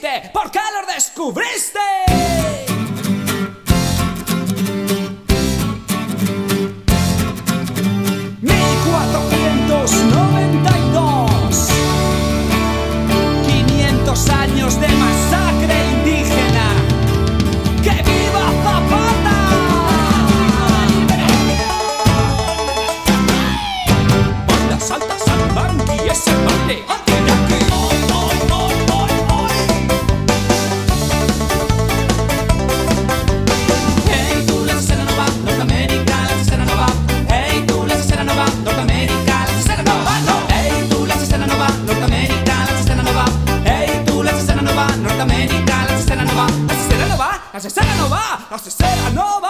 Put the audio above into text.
hiciste? ¿Por qué lo descubriste? Asesino va, asesina no va.